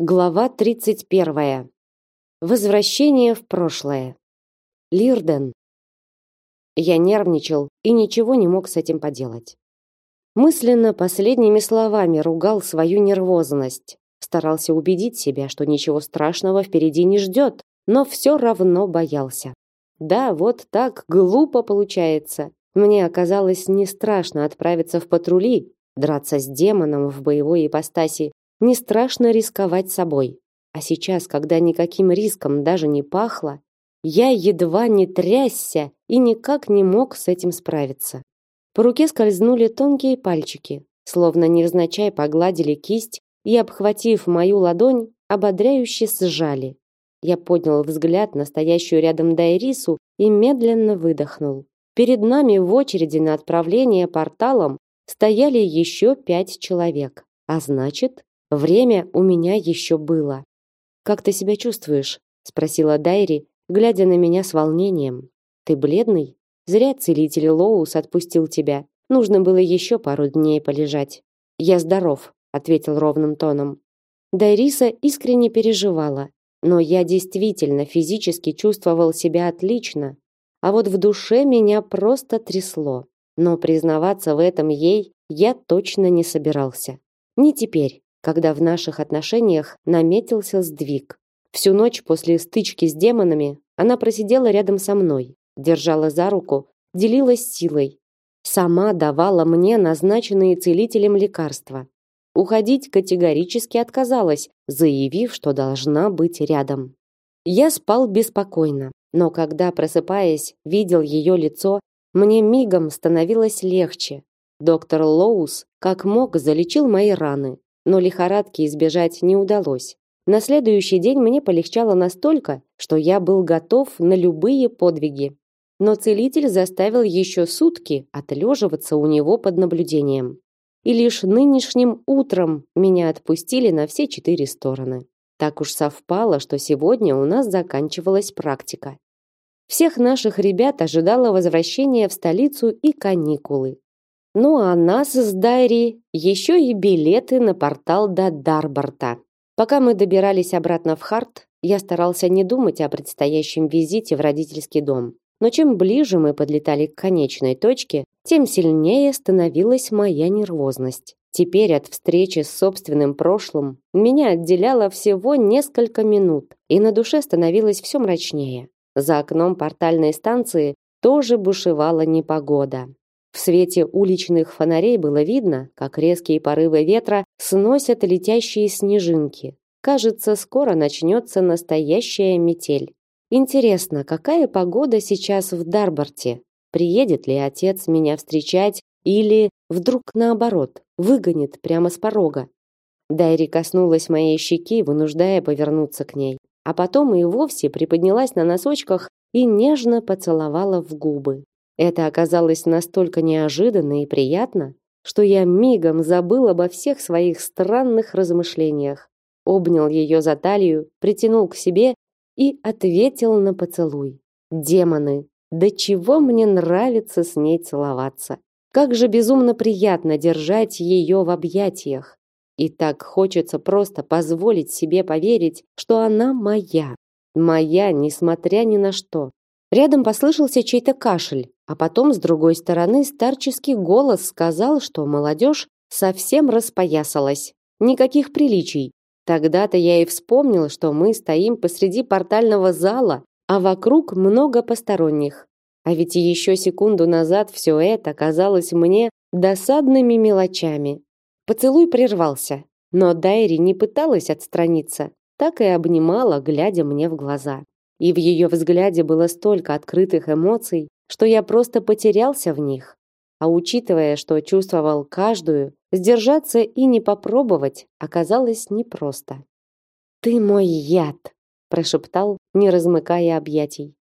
Глава 31. Возвращение в прошлое. Лирден. Я нервничал и ничего не мог с этим поделать. Мысленно последними словами ругал свою нервозность, старался убедить себя, что ничего страшного впереди не ждет, но все равно боялся. Да, вот так глупо получается. Мне оказалось не страшно отправиться в патрули, драться с демоном в боевой ипостаси не страшно рисковать собой. А сейчас, когда никаким риском даже не пахло, я едва не трясся и никак не мог с этим справиться. По руке скользнули тонкие пальчики, словно невзначай погладили кисть и, обхватив мою ладонь, ободряюще сжали. Я поднял взгляд на стоящую рядом Дайрису и медленно выдохнул. Перед нами в очереди на отправление порталом стояли еще пять человек. А значит, Время у меня еще было. Как ты себя чувствуешь? спросила Дайри, глядя на меня с волнением. Ты бледный? Зря целитель Лоус отпустил тебя. Нужно было еще пару дней полежать. Я здоров, ответил ровным тоном. Дайриса искренне переживала, но я действительно физически чувствовал себя отлично, а вот в душе меня просто трясло. Но признаваться в этом ей я точно не собирался. Не теперь когда в наших отношениях наметился сдвиг. Всю ночь после стычки с демонами она просидела рядом со мной, держала за руку, делилась силой, сама давала мне назначенные целителем лекарства. Уходить категорически отказалась, заявив, что должна быть рядом. Я спал беспокойно, но когда, просыпаясь, видел ее лицо, мне мигом становилось легче. Доктор Лоус как мог залечил мои раны, но лихорадки избежать не удалось. На следующий день мне полегчало настолько, что я был готов на любые подвиги. Но целитель заставил еще сутки отлеживаться у него под наблюдением. И лишь нынешним утром меня отпустили на все четыре стороны. Так уж совпало, что сегодня у нас заканчивалась практика. Всех наших ребят ожидало возвращение в столицу и каникулы. Ну а нас с Дайри еще и билеты на портал до Дарборта. Пока мы добирались обратно в Харт, я старался не думать о предстоящем визите в родительский дом. Но чем ближе мы подлетали к конечной точке, тем сильнее становилась моя нервозность. Теперь от встречи с собственным прошлым меня отделяло всего несколько минут, и на душе становилось все мрачнее. За окном портальной станции тоже бушевала непогода. В свете уличных фонарей было видно, как резкие порывы ветра сносят летящие снежинки. Кажется, скоро начнется настоящая метель. Интересно, какая погода сейчас в Дарборте? Приедет ли отец меня встречать или вдруг наоборот, выгонит прямо с порога? Дайри коснулась моей щеки, вынуждая повернуться к ней, а потом и вовсе приподнялась на носочках и нежно поцеловала в губы. Это оказалось настолько неожиданно и приятно, что я мигом забыл обо всех своих странных размышлениях, обнял ее за талию, притянул к себе и ответил на поцелуй. Демоны, до чего мне нравится с ней целоваться. Как же безумно приятно держать ее в объятиях. И так хочется просто позволить себе поверить, что она моя. Моя, несмотря ни на что. Рядом послышался чей-то кашель, а потом с другой стороны старческий голос сказал, что молодежь совсем распоясалась. Никаких приличий. Тогда-то я и вспомнил, что мы стоим посреди портального зала, а вокруг много посторонних. А ведь еще секунду назад все это казалось мне досадными мелочами. Поцелуй прервался, но Дайри не пыталась отстраниться, так и обнимала, глядя мне в глаза. И в ее взгляде было столько открытых эмоций, что я просто потерялся в них. А учитывая, что чувствовал каждую, сдержаться и не попробовать оказалось непросто. «Ты мой яд!» – прошептал, не размыкая объятий.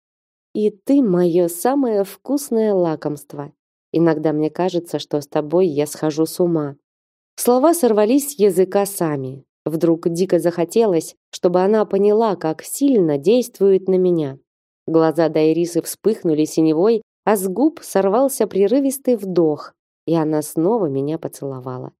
«И ты мое самое вкусное лакомство. Иногда мне кажется, что с тобой я схожу с ума». Слова сорвались с языка сами, Вдруг дико захотелось, чтобы она поняла, как сильно действует на меня. Глаза Дайрисы вспыхнули синевой, а с губ сорвался прерывистый вдох, и она снова меня поцеловала.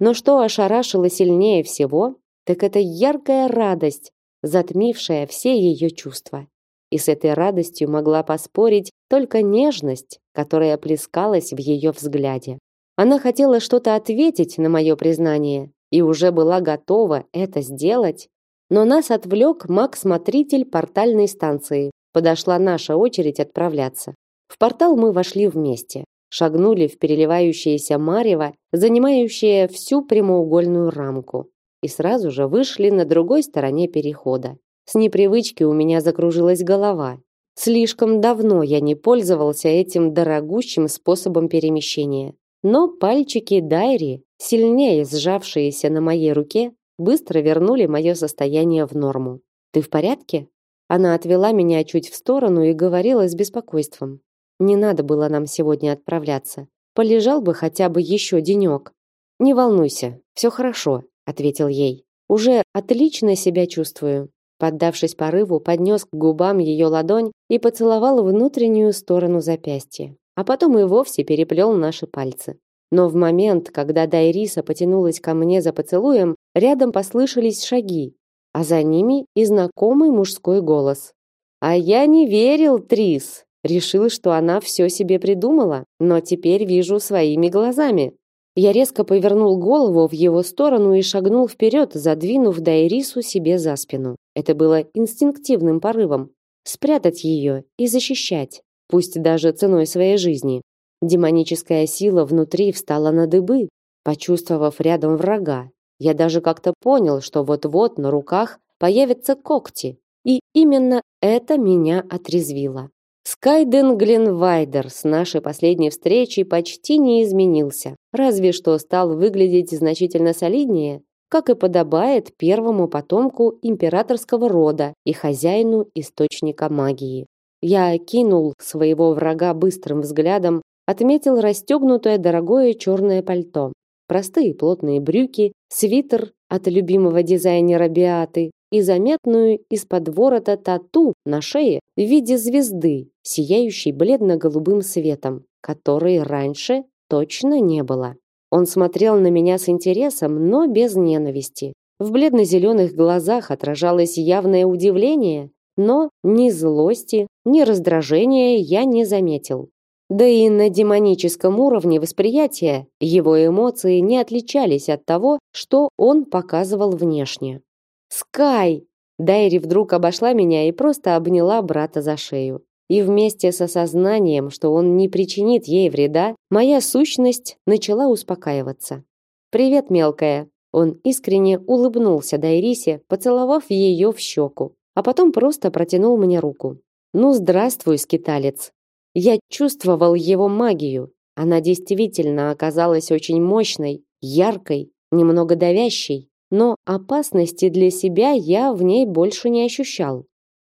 Но что ошарашило сильнее всего, так это яркая радость, затмившая все ее чувства. И с этой радостью могла поспорить только нежность, которая плескалась в ее взгляде. Она хотела что-то ответить на мое признание и уже была готова это сделать, но нас отвлек маг-смотритель портальной станции. Подошла наша очередь отправляться. В портал мы вошли вместе, шагнули в переливающееся марево, занимающее всю прямоугольную рамку и сразу же вышли на другой стороне перехода. С непривычки у меня закружилась голова. Слишком давно я не пользовался этим дорогущим способом перемещения. Но пальчики Дайри, сильнее сжавшиеся на моей руке, быстро вернули мое состояние в норму. «Ты в порядке?» Она отвела меня чуть в сторону и говорила с беспокойством. «Не надо было нам сегодня отправляться. Полежал бы хотя бы еще денек. Не волнуйся, все хорошо ответил ей. Уже отлично себя чувствую. Поддавшись порыву, поднес к губам ее ладонь и поцеловал внутреннюю сторону запястья, а потом и вовсе переплел наши пальцы. Но в момент, когда Дайриса потянулась ко мне за поцелуем, рядом послышались шаги, а за ними и знакомый мужской голос. А я не верил, Трис. Решил, что она все себе придумала, но теперь вижу своими глазами. Я резко повернул голову в его сторону и шагнул вперед, задвинув Дайрису себе за спину. Это было инстинктивным порывом спрятать ее и защищать, пусть даже ценой своей жизни. Демоническая сила внутри встала на дыбы, почувствовав рядом врага. Я даже как-то понял, что вот-вот на руках появятся когти, и именно это меня отрезвило. Скайден Гленвайдер с нашей последней встречи почти не изменился, разве что стал выглядеть значительно солиднее, как и подобает первому потомку императорского рода и хозяину источника магии. Я окинул своего врага быстрым взглядом, отметил расстегнутое дорогое черное пальто, простые плотные брюки, свитер от любимого дизайнера Биаты, и заметную из-под ворота тату на шее в виде звезды, сияющей бледно-голубым светом, которой раньше точно не было. Он смотрел на меня с интересом, но без ненависти. В бледно-зеленых глазах отражалось явное удивление, но ни злости, ни раздражения я не заметил. Да и на демоническом уровне восприятия его эмоции не отличались от того, что он показывал внешне. Скай! Дайри вдруг обошла меня и просто обняла брата за шею. И вместе с осознанием, что он не причинит ей вреда, моя сущность начала успокаиваться. «Привет, мелкая!» Он искренне улыбнулся Дайрисе, поцеловав ее в щеку, а потом просто протянул мне руку. «Ну, здравствуй, скиталец!» Я чувствовал его магию. Она действительно оказалась очень мощной, яркой, немного давящей но опасности для себя я в ней больше не ощущал.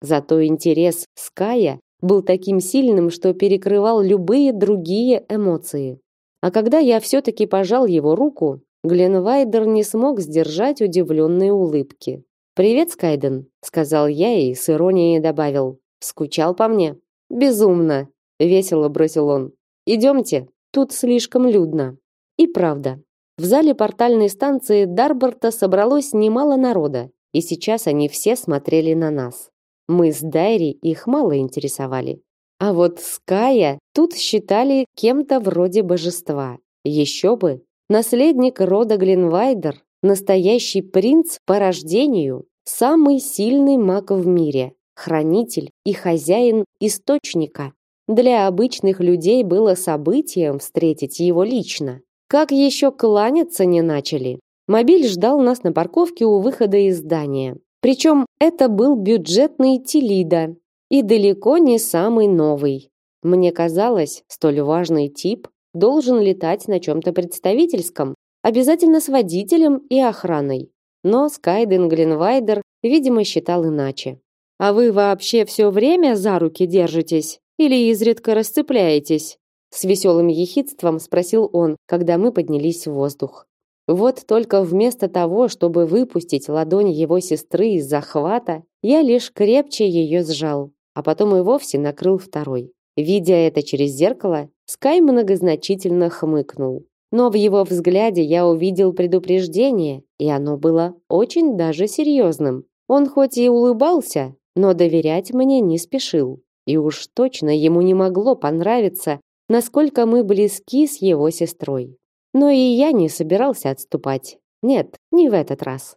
Зато интерес Ская был таким сильным, что перекрывал любые другие эмоции. А когда я все-таки пожал его руку, Гленвайдер не смог сдержать удивленные улыбки. «Привет, Скайден», — сказал я и с иронией добавил. «Скучал по мне?» «Безумно», — весело бросил он. «Идемте, тут слишком людно». И правда, в зале портальной станции Дарборта собралось немало народа, и сейчас они все смотрели на нас. Мы с Дайри их мало интересовали. А вот Ская тут считали кем-то вроде божества. Еще бы, наследник рода Гленвайдер, настоящий принц по рождению, самый сильный маг в мире, хранитель и хозяин источника. Для обычных людей было событием встретить его лично. Как еще кланяться не начали? Мобиль ждал нас на парковке у выхода из здания. Причем это был бюджетный Тилида и далеко не самый новый. Мне казалось, столь важный тип должен летать на чем-то представительском, обязательно с водителем и охраной. Но Скайден Гленвайдер, видимо, считал иначе. «А вы вообще все время за руки держитесь? Или изредка расцепляетесь?» с веселым ехидством спросил он, когда мы поднялись в воздух. Вот только вместо того, чтобы выпустить ладонь его сестры из захвата, я лишь крепче ее сжал, а потом и вовсе накрыл второй. Видя это через зеркало, Скай многозначительно хмыкнул. Но в его взгляде я увидел предупреждение, и оно было очень даже серьезным. Он хоть и улыбался, но доверять мне не спешил. И уж точно ему не могло понравиться, насколько мы близки с его сестрой. Но и я не собирался отступать. Нет, не в этот раз.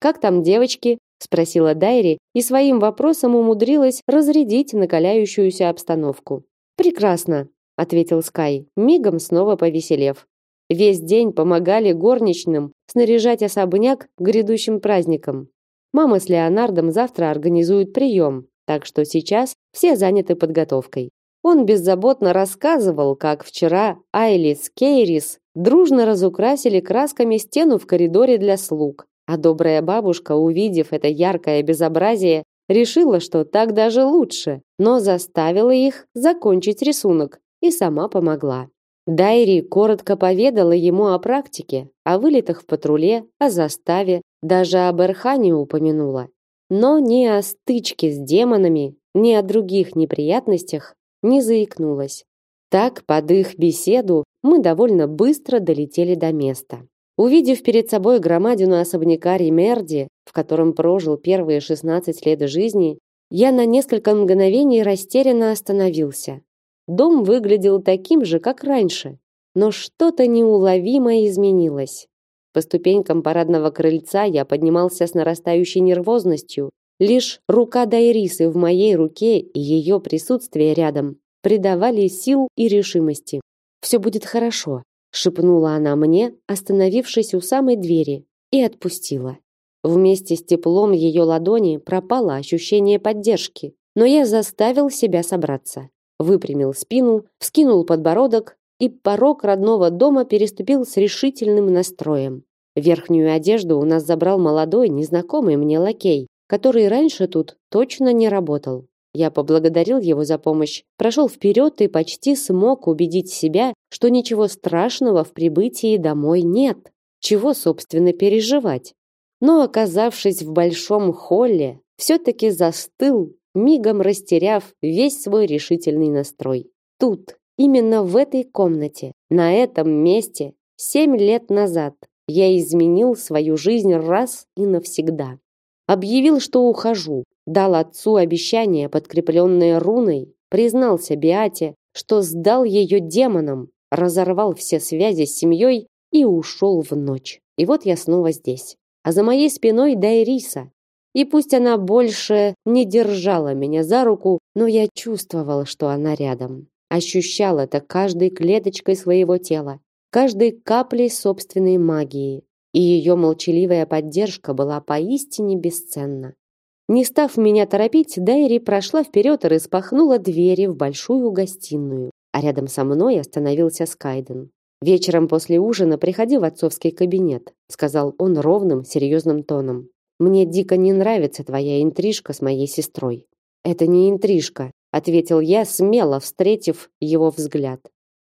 Как там девочки? спросила Дайри и своим вопросом умудрилась разрядить накаляющуюся обстановку. Прекрасно, ответил Скай, мигом снова повеселев. Весь день помогали горничным снаряжать особняк к грядущим праздникам. Мама с Леонардом завтра организуют прием, так что сейчас все заняты подготовкой. Он беззаботно рассказывал, как вчера Айлис Кейрис дружно разукрасили красками стену в коридоре для слуг, а добрая бабушка, увидев это яркое безобразие, решила, что так даже лучше, но заставила их закончить рисунок и сама помогла. Дайри коротко поведала ему о практике, о вылетах в патруле, о заставе, даже об Эрхане упомянула. Но ни о стычке с демонами, ни о других неприятностях не заикнулась. Так, под их беседу, мы довольно быстро долетели до места. Увидев перед собой громадину особняка Римерди, в котором прожил первые 16 лет жизни, я на несколько мгновений растерянно остановился. Дом выглядел таким же, как раньше, но что-то неуловимо изменилось. По ступенькам парадного крыльца я поднимался с нарастающей нервозностью. Лишь рука Дайрисы в моей руке и ее присутствие рядом придавали сил и решимости. «Все будет хорошо», шепнула она мне, остановившись у самой двери, и отпустила. Вместе с теплом ее ладони пропало ощущение поддержки, но я заставил себя собраться. Выпрямил спину, вскинул подбородок и порог родного дома переступил с решительным настроем. Верхнюю одежду у нас забрал молодой, незнакомый мне лакей, который раньше тут точно не работал. Я поблагодарил его за помощь, прошел вперед и почти смог убедить себя, что ничего страшного в прибытии домой нет. Чего, собственно, переживать? Но, оказавшись в большом холле, все-таки застыл, мигом растеряв весь свой решительный настрой. Тут, именно в этой комнате, на этом месте, семь лет назад, я изменил свою жизнь раз и навсегда. Объявил, что ухожу, дал отцу обещание, подкрепленное руной, признался Биате, что сдал ее демонам, разорвал все связи с семьей и ушел в ночь. И вот я снова здесь. А за моей спиной Дайриса. И пусть она больше не держала меня за руку, но я чувствовал, что она рядом. Ощущал это каждой клеточкой своего тела, каждой каплей собственной магии. И ее молчаливая поддержка была поистине бесценна. Не став меня торопить, Дайри прошла вперед и распахнула двери в большую гостиную, а рядом со мной остановился Скайден. «Вечером после ужина приходи в отцовский кабинет», сказал он ровным, серьезным тоном. «Мне дико не нравится твоя интрижка с моей сестрой». «Это не интрижка», ответил я, смело встретив его взгляд.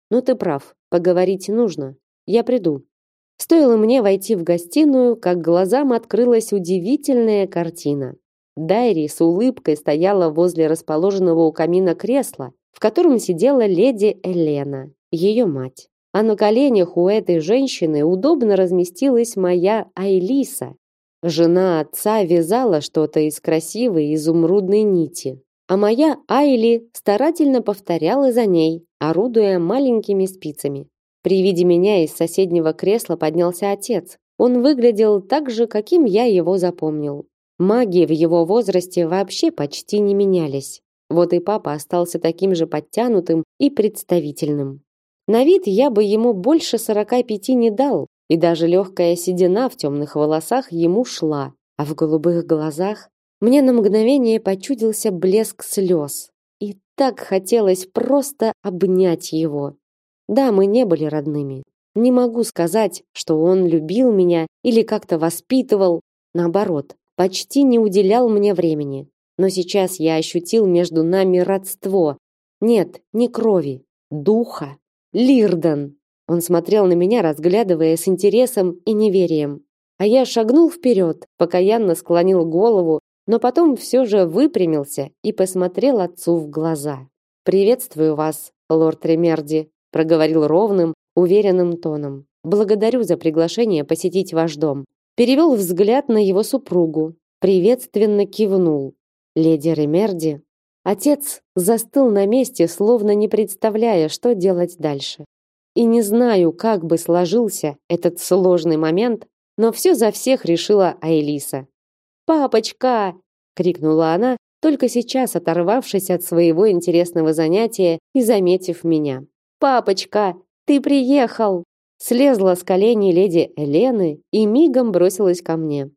«Ну ты прав, поговорить нужно. Я приду». Стоило мне войти в гостиную, как глазам открылась удивительная картина. Дайри с улыбкой стояла возле расположенного у камина кресла, в котором сидела леди Елена, ее мать. А на коленях у этой женщины удобно разместилась моя Айлиса. Жена отца вязала что-то из красивой изумрудной нити, а моя Айли старательно повторяла за ней, орудуя маленькими спицами. При виде меня из соседнего кресла поднялся отец. Он выглядел так же, каким я его запомнил. Маги в его возрасте вообще почти не менялись. Вот и папа остался таким же подтянутым и представительным. На вид я бы ему больше сорока пяти не дал, и даже легкая седина в темных волосах ему шла, а в голубых глазах мне на мгновение почудился блеск слез. И так хотелось просто обнять его. Да, мы не были родными. Не могу сказать, что он любил меня или как-то воспитывал. Наоборот, почти не уделял мне времени. Но сейчас я ощутил между нами родство. Нет, не крови, духа. Лирден. Он смотрел на меня, разглядывая с интересом и неверием. А я шагнул вперед, покаянно склонил голову, но потом все же выпрямился и посмотрел отцу в глаза. «Приветствую вас, лорд Ремерди», проговорил ровным, уверенным тоном. «Благодарю за приглашение посетить ваш дом. перевел взгляд на его супругу, приветственно кивнул. Леди Ремерди. Отец застыл на месте, словно не представляя, что делать дальше. И не знаю, как бы сложился этот сложный момент, но все за всех решила Айлиса. «Папочка!» — крикнула она, только сейчас оторвавшись от своего интересного занятия и заметив меня. «Папочка, ты приехал!» Слезла с коленей леди Элены и мигом бросилась ко мне.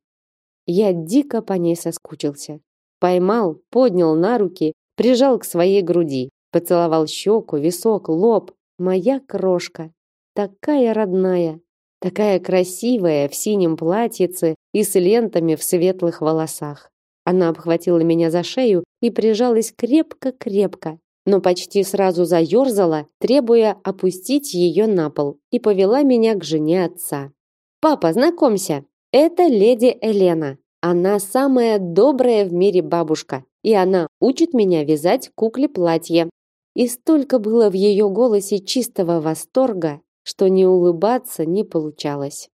Я дико по ней соскучился. Поймал, поднял на руки, прижал к своей груди, поцеловал щеку, висок, лоб. Моя крошка, такая родная, такая красивая в синем платьице и с лентами в светлых волосах. Она обхватила меня за шею и прижалась крепко-крепко, но почти сразу заерзала, требуя опустить ее на пол, и повела меня к жене отца. «Папа, знакомься, это леди Елена. Она самая добрая в мире бабушка, и она учит меня вязать кукле платье». И столько было в ее голосе чистого восторга, что не улыбаться не получалось.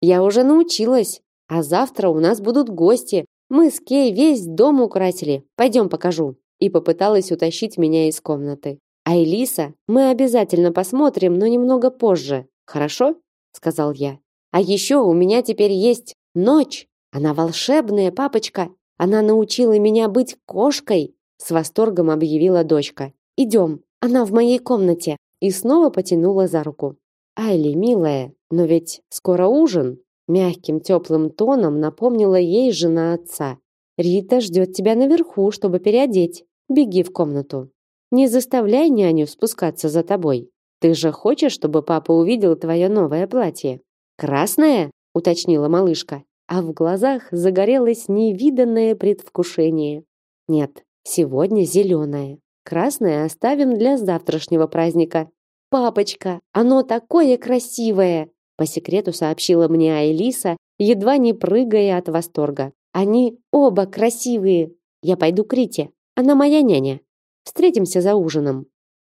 «Я уже научилась, а завтра у нас будут гости. Мы с Кей весь дом украсили. Пойдем покажу» и попыталась утащить меня из комнаты. А Элиса, мы обязательно посмотрим, но немного позже. Хорошо? сказал я. А еще у меня теперь есть ночь. Она волшебная, папочка. Она научила меня быть кошкой, с восторгом объявила дочка. Идем, она в моей комнате. И снова потянула за руку. Айли, милая, но ведь скоро ужин. Мягким теплым тоном напомнила ей жена отца. Рита ждет тебя наверху, чтобы переодеть. Беги в комнату. Не заставляй няню спускаться за тобой. Ты же хочешь, чтобы папа увидел твое новое платье? Красное? уточнила малышка, а в глазах загорелось невиданное предвкушение. Нет, сегодня зеленое. Красное оставим для завтрашнего праздника. Папочка, оно такое красивое, по секрету сообщила мне Айлиса, едва не прыгая от восторга. Они оба красивые. Я пойду к Рите. Она моя няня. Встретимся за ужином.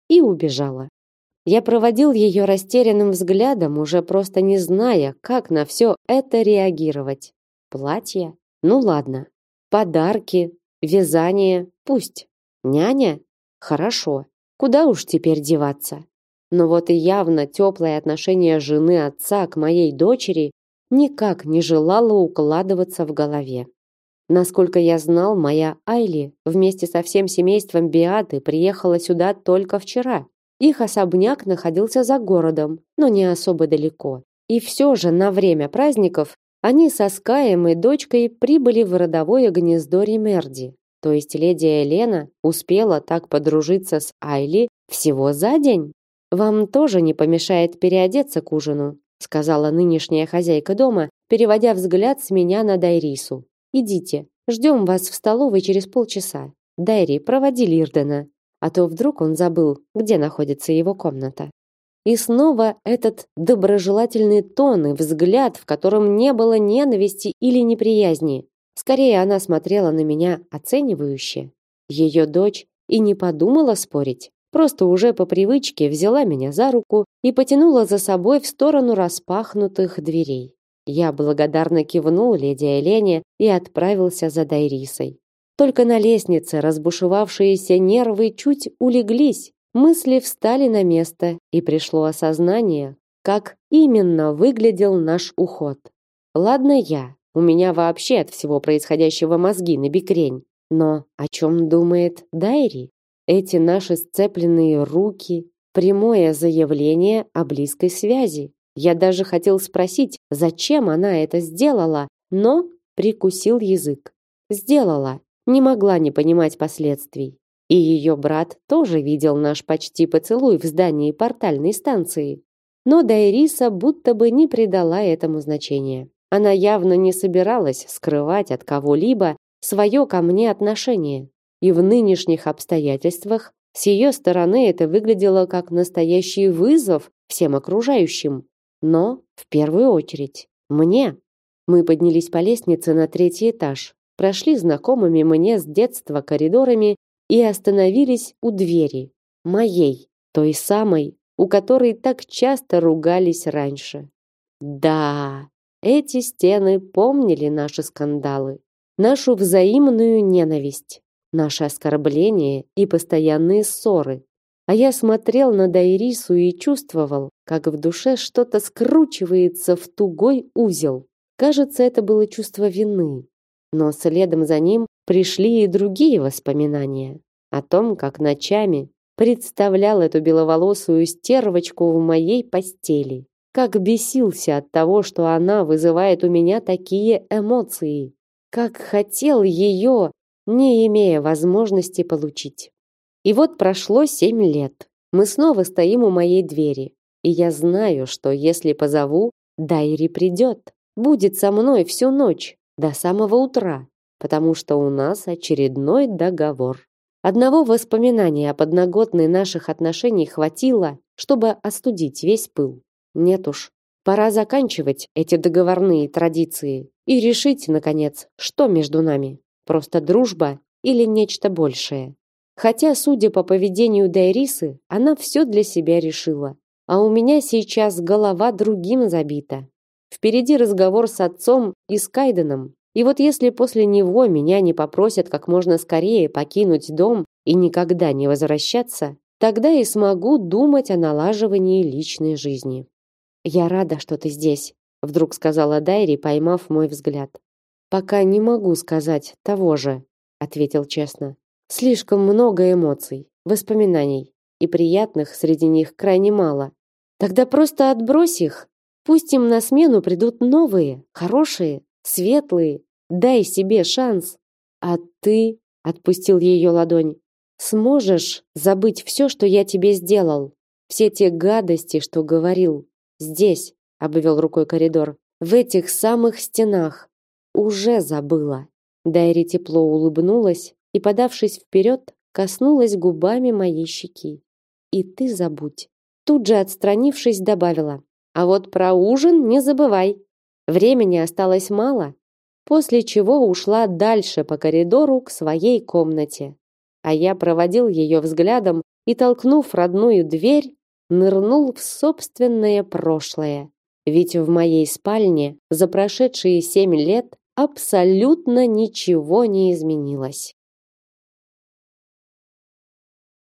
И убежала. Я проводил ее растерянным взглядом, уже просто не зная, как на все это реагировать. Платье? Ну ладно. Подарки, вязание, пусть. Няня? Хорошо. Куда уж теперь деваться? Но вот и явно теплое отношение жены отца к моей дочери никак не желало укладываться в голове. Насколько я знал, моя Айли вместе со всем семейством Биаты приехала сюда только вчера. Их особняк находился за городом, но не особо далеко. И все же на время праздников они со Скаем и дочкой прибыли в родовое гнездо Римерди. То есть леди Елена успела так подружиться с Айли всего за день. Вам тоже не помешает переодеться к ужину, сказала нынешняя хозяйка дома, переводя взгляд с меня на Дайрису. Идите, ждем вас в столовой через полчаса. Дайри, проводи Лирдена, а то вдруг он забыл, где находится его комната. И снова этот доброжелательный тон и взгляд, в котором не было ненависти или неприязни. Скорее она смотрела на меня оценивающе. Ее дочь и не подумала спорить, просто уже по привычке взяла меня за руку и потянула за собой в сторону распахнутых дверей. Я благодарно кивнул леди Елене и отправился за Дайрисой. Только на лестнице разбушевавшиеся нервы чуть улеглись, мысли встали на место, и пришло осознание, как именно выглядел наш уход. Ладно я, у меня вообще от всего происходящего мозги на бикрень. Но о чем думает Дайри? Эти наши сцепленные руки, прямое заявление о близкой связи. Я даже хотел спросить, зачем она это сделала, но прикусил язык. Сделала, не могла не понимать последствий. И ее брат тоже видел наш почти поцелуй в здании портальной станции. Но Дайриса будто бы не придала этому значения. Она явно не собиралась скрывать от кого-либо свое ко мне отношение. И в нынешних обстоятельствах с ее стороны это выглядело как настоящий вызов всем окружающим, но в первую очередь мне. Мы поднялись по лестнице на третий этаж, прошли знакомыми мне с детства коридорами и остановились у двери, моей, той самой, у которой так часто ругались раньше. Да, Эти стены помнили наши скандалы, нашу взаимную ненависть, наши оскорбления и постоянные ссоры. А я смотрел на Дайрису и чувствовал, как в душе что-то скручивается в тугой узел. Кажется, это было чувство вины. Но следом за ним пришли и другие воспоминания о том, как ночами представлял эту беловолосую стервочку в моей постели, как бесился от того, что она вызывает у меня такие эмоции, как хотел ее, не имея возможности получить. И вот прошло семь лет. Мы снова стоим у моей двери. И я знаю, что если позову, Дайри придет. Будет со мной всю ночь, до самого утра, потому что у нас очередной договор. Одного воспоминания о подноготной наших отношений хватило, чтобы остудить весь пыл. Нет уж, пора заканчивать эти договорные традиции и решить, наконец, что между нами. Просто дружба или нечто большее. Хотя, судя по поведению Дайрисы, она все для себя решила. А у меня сейчас голова другим забита. Впереди разговор с отцом и с Кайденом. И вот если после него меня не попросят как можно скорее покинуть дом и никогда не возвращаться, тогда и смогу думать о налаживании личной жизни. Я рада, что ты здесь, вдруг сказала Дайри, поймав мой взгляд. Пока не могу сказать того же, ответил честно. Слишком много эмоций, воспоминаний, и приятных среди них крайне мало. Тогда просто отбрось их. Пусть им на смену придут новые, хорошие, светлые. Дай себе шанс. А ты, отпустил ее ладонь, сможешь забыть все, что я тебе сделал, все те гадости, что говорил. Здесь, обвел рукой коридор, в этих самых стенах. Уже забыла. Дайри тепло улыбнулась, и, подавшись вперед, коснулась губами моей щеки. И ты забудь. Тут же отстранившись, добавила: "А вот про ужин не забывай. Времени осталось мало". После чего ушла дальше по коридору к своей комнате. А я проводил ее взглядом и, толкнув родную дверь, нырнул в собственное прошлое. Ведь в моей спальне за прошедшие семь лет абсолютно ничего не изменилось.